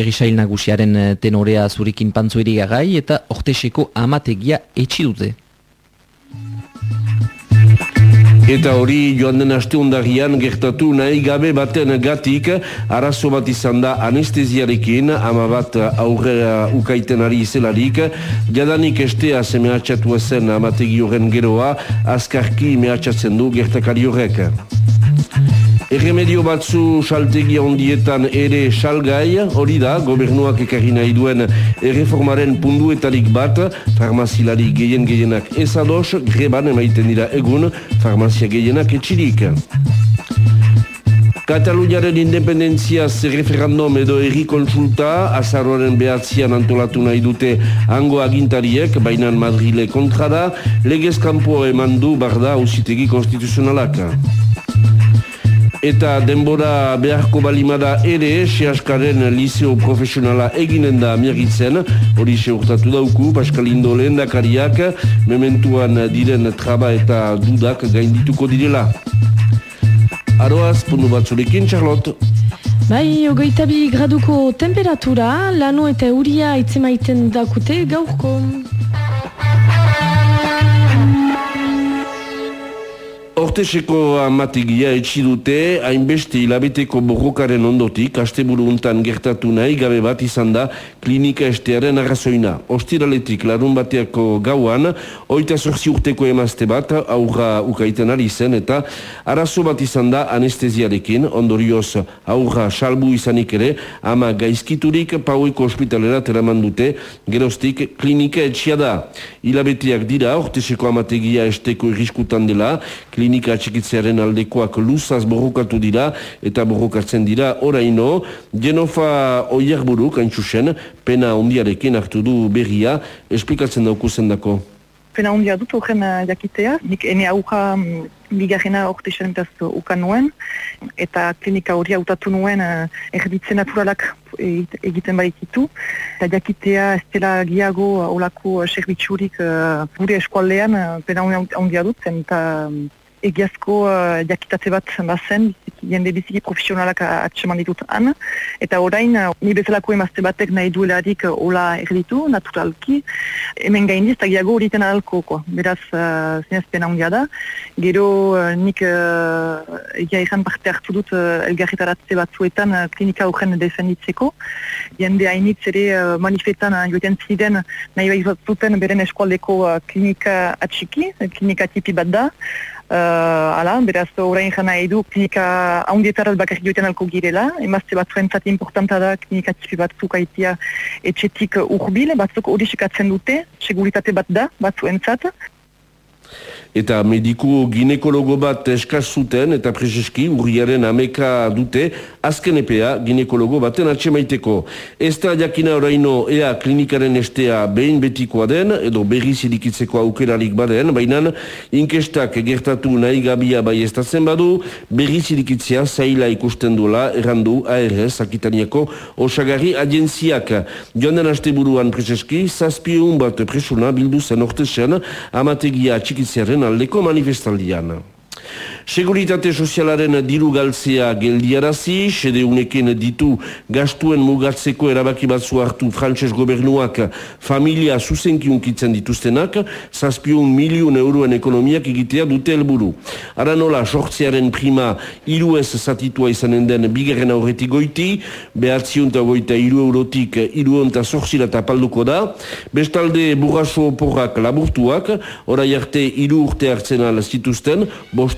Erisail nagusiaren eh, tenorea zurikin pantzoiri gagai eta orteseko amategia etxi dute. Eta hori joan den aste ondarian gertatu nahi gabe baten gatik arazo bat izan da anesteziarekin ama bat aurrera ukaiten ari izelarik jadanik estea ze mehatxatu ezen amategi horren geroa azkarki mehatxatzen du gertakari horrek. Erremedio batzu saltegi ondietan ere salgai, hori da, gobernuak ekarri nahi duen erreformaren punduetarik bat, farmazilari gehien gehienak ezados, greban emaiten dira egun, farmazia gehienak etxirik. Kataluniaren independentzia referendum edo erri konsulta, azaroaren behatzian antolatu nahi dute hango agintariek, bainan Madrile kontra da, legez kanpo eman du barda ausitegi konstituzionalak. Eta denbora beharko balimada ere, sehaskaren liceo profesionala eginen da miagitzen, hori seurtatu dauku, Paskalindo lehen dakariak, mementuan diren traba eta dudak gaindituko direla. Aroaz, pundu batzurekin, Charlotte. Bai, ogoitabi graduko temperatura, lano eta uria itzemaiten dakute gaurko. Horteseko amatigia etxi dute, hainbeste hilabeteko borrokaren ondotik, asteburu untan gertatu nahi, gabe bat izan da, klinika estearen arrazoina. Ostiraletik larun bateako gauan, oita zorzi urteko emazte bat, aurra ukaiten ari zen, eta arazo bat izan da anesteziarekin, ondorioz aurra salbu izanik ere, ama gaizkiturik paueko ospitalera teraman dute, gerostik klinika etxia da. Hilabeteak dira, horteseko amategia esteko irriskutan dela, klinika atxikitzearen aldekoak luzaz borrokatu dira eta borrokatzen dira oraino. Genofa Oierburu kaintxusen pena ondiarekin hartu du berria. Esplikatzen dauku zendako. Pena ondia dut horren uh, jakitea, nik ene auja um, bigarrena orte ukan nuen, eta klinika hori hautatu nuen uh, erditze naturalak egiten badikitu. Eta jakitea ez dela giago olako serbitzurik gure eskualdean pena ondia dut, eta um, egiazko uh, jakitatze bat bazen, jende biziki profesionalak atseman ditut han, eta orain, uh, ni bezalako emazte batek nahi duelarik uh, ola erditu, naturalki, hemen gaindiz, eta giago horiten adalko, beraz, uh, zinezpen handia da, gero uh, nik uh, egia ezan parte hartu dut uh, elgarritaratze batzuetan uh, klinika horren defenditzeko, jende hainitz ere uh, manifetan uh, joiten ziren nahi bat zuten beren eskualdeko uh, klinika atxiki, klinika tipi bat da, Uh, ala, beraz, orain jana edu klinika haundietaraz bakar joiten alko girela, emazte bat zuentzat importanta da klinika txipi bat zukaitia etxetik urbil, batzuk hori dute, seguritate bat da, bat zuentzat, eta mediku ginekologo bat eskaz zuten eta prezeski urriaren ameka dute azken epea ginekologo baten atxemaiteko. Ez da jakina oraino ea klinikaren estea behin betikoa den edo berri zirikitzeko aukerarik baden, baina inkestak gertatu nahi gabia bai estatzen badu, berri zirikitzea zaila ikusten duela errandu ARS akitaniako osagarri agentziak. Joan den aste buruan prezeski, zazpion bat presuna bildu zen ortezen amategia txikitzearen aldeko manifestaldian. Seguritate sozialaren diru galtzea geldiarazi, sede uneken ditu gastuen mugatzeko erabaki batzu hartu frantses gobernuak familia zuzenkiunkitzen dituztenak, zazpion milion euroen ekonomiak egitea dute helburu. Ara nola, sortzearen prima iru ez zatitua izanen den bigarren aurretik goiti, behatzion eta goita iru eurotik iru onta zorzila eta palduko da, bestalde burraso oporrak laburtuak, orai arte iru urte hartzen zituzten,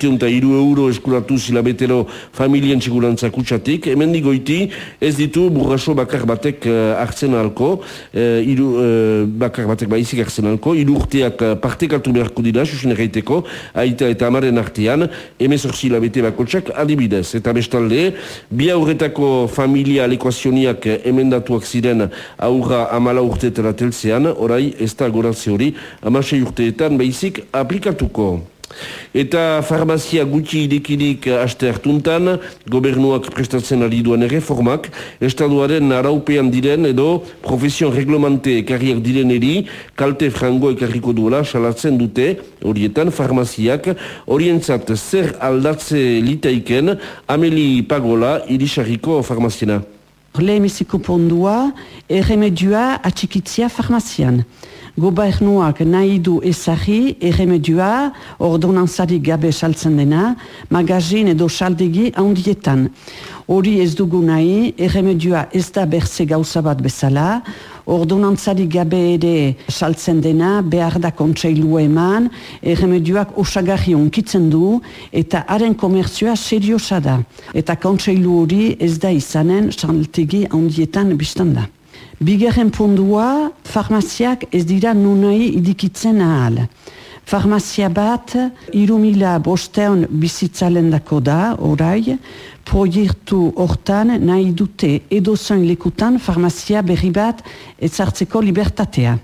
bosteon eta iru euro eskuratu zilabetero familien txigurantza kutsatik. Hemen digoiti ez ditu burraso bakar batek uh, hartzen alko, uh, iru, uh, bakar batek baizik hartzen alko, iru urteak partekatu beharko dira, susen erraiteko, aita eta amaren artean, emezorzi hilabete bakotsak adibidez. Eta bestalde, bi aurretako familia alekuazioniak emendatuak ziren aurra amala urteetara teltzean, orai ez da goratze hori, amasei urteetan baizik aplikatuko. Eta farmazia gutxi idekidik aste hartuntan, gobernuak prestatzen ari duen reformak, estaduaren araupean diren edo profesion reglamante ekarriak diren eri, kalte frango ekarriko duela salatzen dute, horietan farmaziak, orientzat zer aldatze litaiken, Ameli Pagola, irisarriko farmaziena. Lehemiziko pondua, erremedua atxikitzia farmazian. Gobernuak nahi du ezari erremedua ordonantzari gabe saltzen dena, magazin edo saldegi handietan. Hori ez dugu nahi, erremedua ez da berze gauza bat bezala, ordonantzari gabe ere saltzen dena, behar da kontseilu eman, erremedioak osagarri onkitzen du, eta haren komertzioa seriosa da. Eta kontseilu hori ez da izanen saltegi handietan biztan da. Bigarren pundua, farmaziak ez dira nunai idikitzen ahal. Farmazia bat, irumila bosteon bizitzalen dako da, orai, proiektu hortan nahi dute edozen lekutan farmazia berri bat ezartzeko libertatea.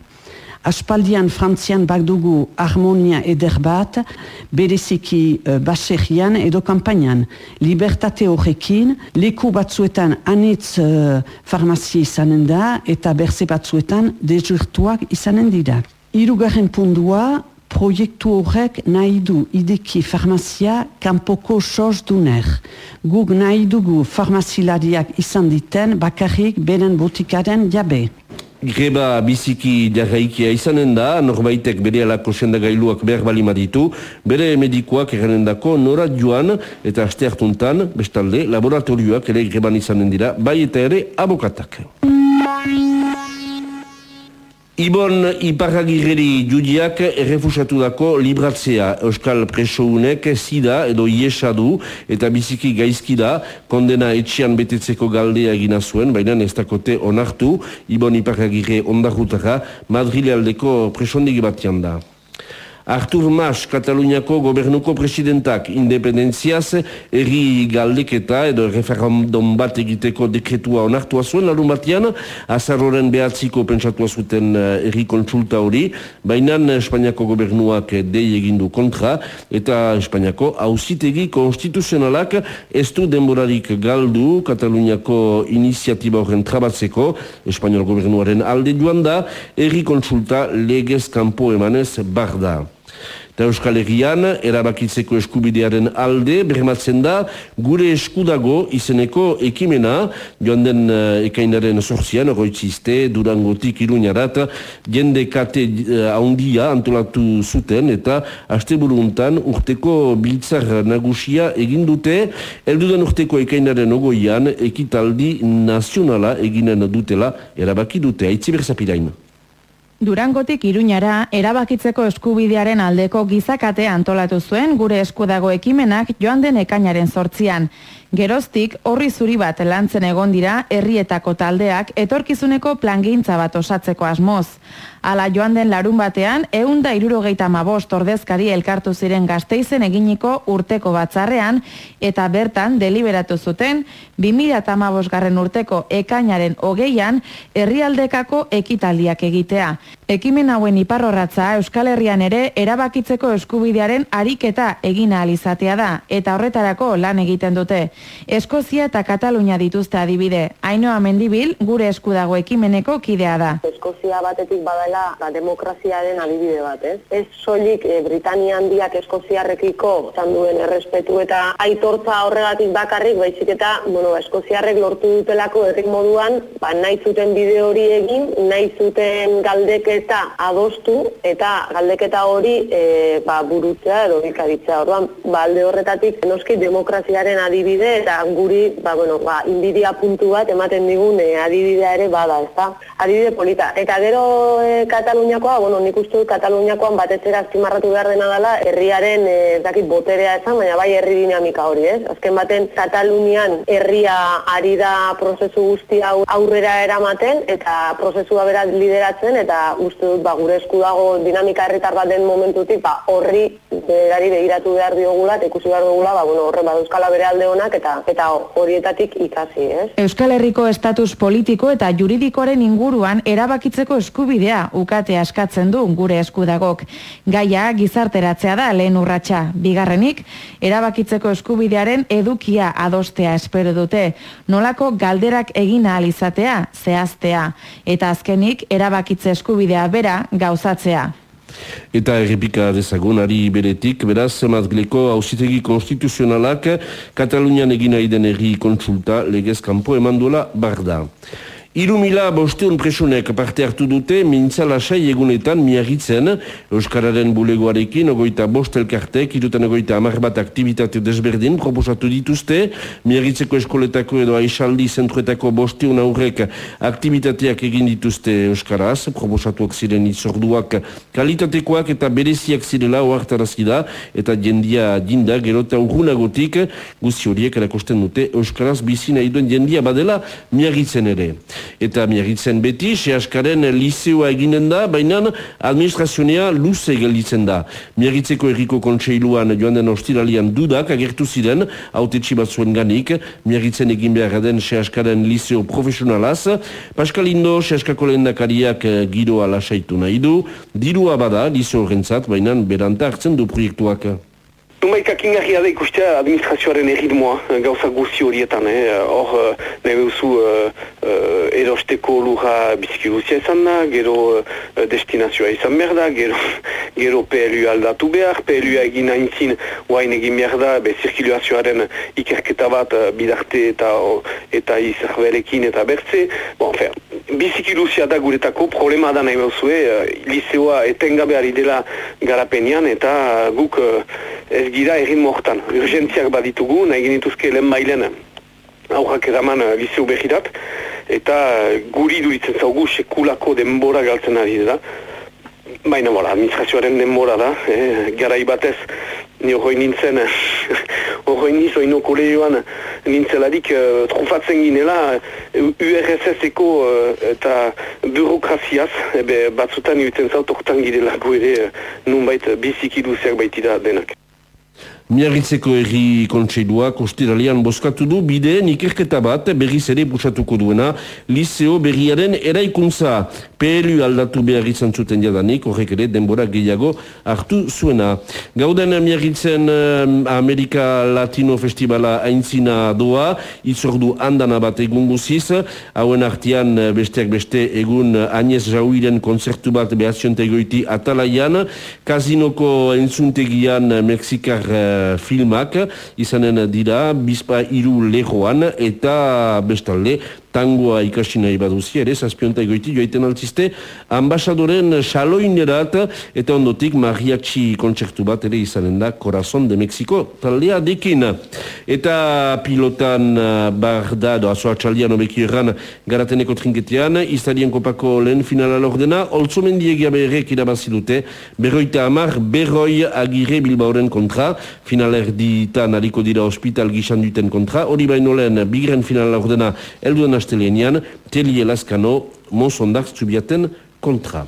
Aspaldian frantzian bak dugu harmonia eder bat, bereziki uh, baserian edo kampainan. Libertate horrekin, leku batzuetan anitz uh, farmazia izanen da eta berze batzuetan dezurtuak izanen dira. Irugarren pundua, proiektu horrek nahi du ideki farmazia kanpoko soz duner. Guk nahi dugu farmazilariak izan diten bakarrik beren botikaren jabe. Greba biziki jarraikia izanen da, norbaitek bere alako sendagailuak behar balima ditu, bere medikoak eranen dako nora joan eta aste hartuntan, bestalde, laboratorioak ere greban izanen dira, bai eta ere abokatak. Ibon Iparagirreri judiak errefusatu dako libratzea. Euskal Presounek zida edo iesa du eta biziki gaizki da. Kondena etxean betetzeko galdea egina zuen, baina ez dakote onartu. Ibon Iparagirre ondarrutara Madrile aldeko presondegi batian da. Artur Mas, Kataluniako gobernuko presidentak, independentziaz, erri galdeketa edo referendum bat egiteko dekretua onartua zuen, larun batian, azarroren behatziko pentsatua zuten eh, erri kontsulta hori, baina Espainiako gobernuak dei egindu kontra, eta Espainiako hausitegi konstituzionalak ez du denborarik galdu. Kataluniako iniziatiba horren trabatzeko, Espainiol gobernuaren alde joan da, erri kontsulta legez kanpo emanez barda. Eta Euskal Herrian, erabakitzeko eskubidearen alde, bermatzen da, gure eskudago izeneko ekimena, joan den uh, ekainaren sortzian, oroitziste, durangotik iruñarat, jende kate uh, antolatu zuten, eta haste buruntan urteko biltzar nagusia egindute, elduden urteko ekainaren ogoian, ekitaldi nazionala eginen dutela, erabaki dute, haitzi berzapirain. Durangotik iruñara, erabakitzeko eskubidearen aldeko gizakate antolatu zuen gure eskudago ekimenak joan den ekainaren sortzian. Geroztik, horri zuri bat lantzen egon dira herrietako taldeak etorkizuneko plangintza bat osatzeko asmoz. Ala joan den larun batean, eun da irurogeita mabost ordezkari elkartu ziren gazteizen eginiko urteko batzarrean, eta bertan deliberatu zuten, 2008 garren urteko ekainaren hogeian, herrialdekako ekitaldiak egitea. Ekimen hauen iparrorratza Euskal Herrian ere erabakitzeko eskubidearen ariketa egina alizatea da, eta horretarako lan egiten dute. Eskozia eta Katalunia dituzte adibide. Ainoa mendibil, gure eskudago ekimeneko kidea da. Eskozia batetik badala ba, demokraziaren adibide bat, ez? Ez soilik e, Britania handiak eskoziarrekiko zan duen errespetu eta aitortza horregatik bakarrik, baizik eta, bueno, eskoziarrek lortu dutelako errik moduan, ba, nahi zuten bide hori egin, nahi zuten galdeketa adostu, eta galdeketa hori e, ba, burutzea edo ikabitzea. Orduan, ba, alde horretatik, noski demokraziaren adibide, eta guri, ba, bueno, ba, inbidia puntu bat ematen digun e, adibidea ere bada, ez Adibide polita. Eta gero e, Kataluniakoa, bueno, nik uste Kataluniakoan batez ere azpimarratu behar dena dela herriaren ez dakit boterea esan, baina bai herri dinamika hori, ez? Azken baten Katalunian herria ari da prozesu guzti hau aurrera eramaten eta prozesua bera lideratzen eta uste dut ba, gure esku dago dinamika herritar bat den momentutik ba, horri berari begiratu behar diogula eta ikusi behar dugula, ba, bueno, horre bada Euskala bere alde honak eta eta horietatik ikasi, ez? Euskal Herriko estatus politiko eta juridikoaren inguruan erabakitzeko eskubidea ukate askatzen du gure eskudagok. Gaia gizarteratzea da lehen urratsa. Bigarrenik, erabakitzeko eskubidearen edukia adostea espero dute. Nolako galderak egin ahal izatea, zehaztea. Eta azkenik, erabakitze eskubidea bera gauzatzea. Eta errepika dezagun, ari beretik, beraz, mazgleko hausitegi konstituzionalak Katalunian egina iden erri kontsulta legez kanpo eman duela barda. Iru mila bosteun presunek parte hartu dute mintzala sai egunetan miagitzen. Euskararen bulegoarekin ogoita bostelkartek irutan ogoita amar bat aktivitate desberdin proposatu dituzte. Miagitzeko eskoletako edo aisaldi zentruetako bosteun aurrek aktivitateak egin dituzte Euskaraz. Proposatuak ziren itzorduak kalitatekoak eta bereziak zirela oartarazi da eta jendia jinda gerota urgunagotik guzti horiek erakosten dute Euskaraz bizina iduen jendia badela miagitzen ere eta miagitzen beti, sehaskaren liseoa eginen da, baina administrazionea luze gelditzen da. Miagitzeko erriko kontseiluan joan den ostiralian dudak agertu ziren, haute bat zuen ganik, miagitzen egin behar den sehaskaren liseo profesionalaz. Pascal Indo, sehaskako lehen dakariak eh, giroa lasaitu nahi du, dirua bada liseo rentzat, baina beranta hartzen du proiektuak. Numaik akingarria da ikustea administrazioaren erritmoa eh, gauza guzi horietan. Eh? Hor, eh? nahi behuzu uh, uh, erosteko lura biziki guzia izan da, gero uh, destinazioa izan behar da, gero, gero PLU aldatu behar, PLU egin haintzin guain egin behar da, be zirkiluazioaren ikerketa bat bidarte eta eta izarberekin eta bertze. Bon, fer, biziki luzia da guretako, problema da nahi behuzue, liseoa etengabe ari dela garapenian eta guk ez gira egin mortan. Urgentziak baditugu, nahi genituzke lehen mailen aurrak eraman uh, liceu behirat, eta uh, guri duritzen zaugu sekulako denbora galtzen ari da. Baina, bola, administrazioaren denbora da, eh, garai batez, ni hori nintzen, hori niz, hori no kolegioan nintzelarik uh, trufatzen ginela URSS-eko uh, eta burokraziaz, ebe batzutan iritzen zautortan girela gu ere, uh, nun bait biziki duziak baitira denak. Miarritzeko erri kontseilua kostiralian boskatu du bideen ikerketa bat berriz ere busatuko duena Liseo berriaren eraikuntza PLU aldatu behar izan zuten jadanik horrek ere denbora gehiago hartu zuena. Gauden miarritzen Amerika Latino Festivala aintzina doa itzordu handana bat egun guziz hauen artian besteak beste egun Agnez Jauiren konzertu bat behaziontegoiti atalaian kazinoko entzuntegian Mexikar filmak izanen dira bizpa iru lehoan eta bestalde tangoa ikasi nahi baduzi ere, zazpionta egoiti joaiten altziste, ambasadoren saloinerat eta ondotik mariachi kontzertu bat ere izanen da Corazon de Mexico taldea dekin. Eta pilotan uh, bar da, doa soa txaldian obeki erran garateneko trinketean, izarien kopako lehen finala lordena, holtzo mendiegia beherrek irabazi dute, berroita amar, berroi agire bilbauren kontra, finaler ditan hariko dira hospital gizan duten kontra, hori baino lehen bigren finala lordena, elduen astelenian, Telie Laskano, Monsondak Zubiaten kontra.